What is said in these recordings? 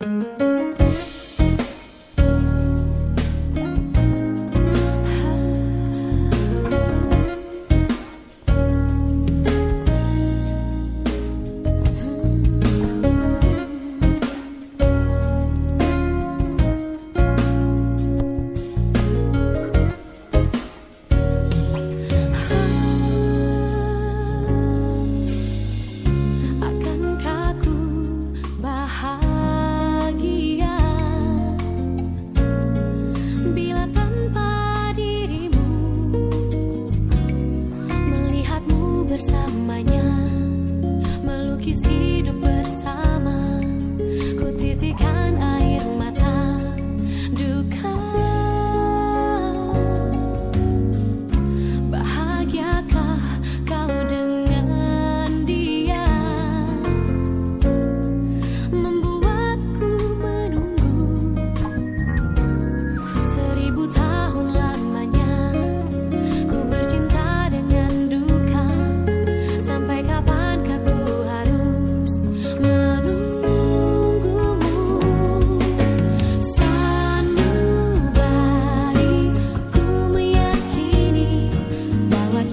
Bye. is here to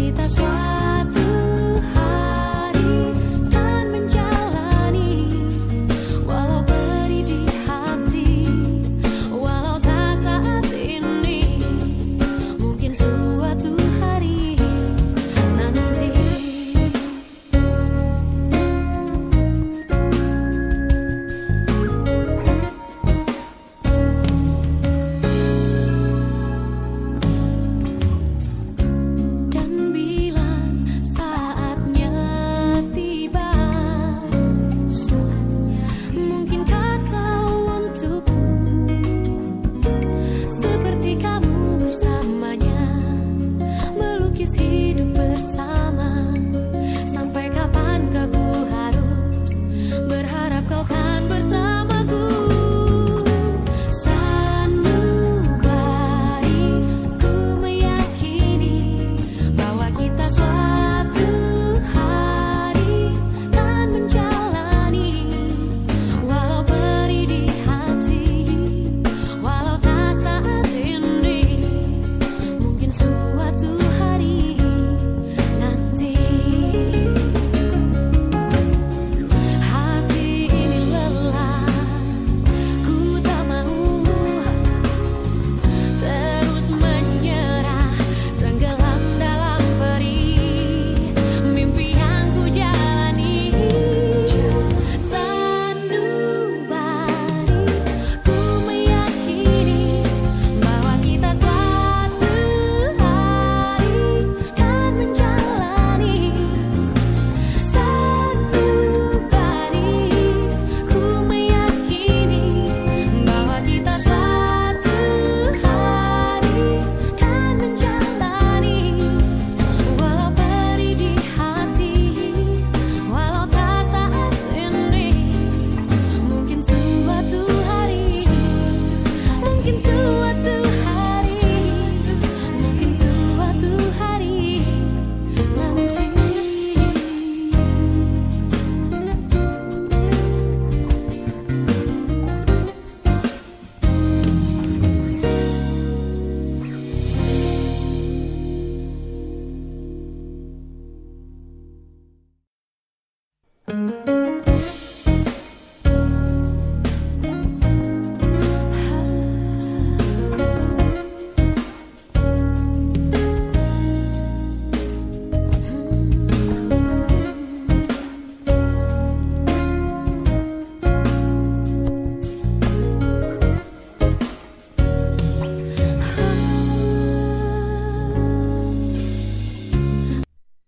你的笑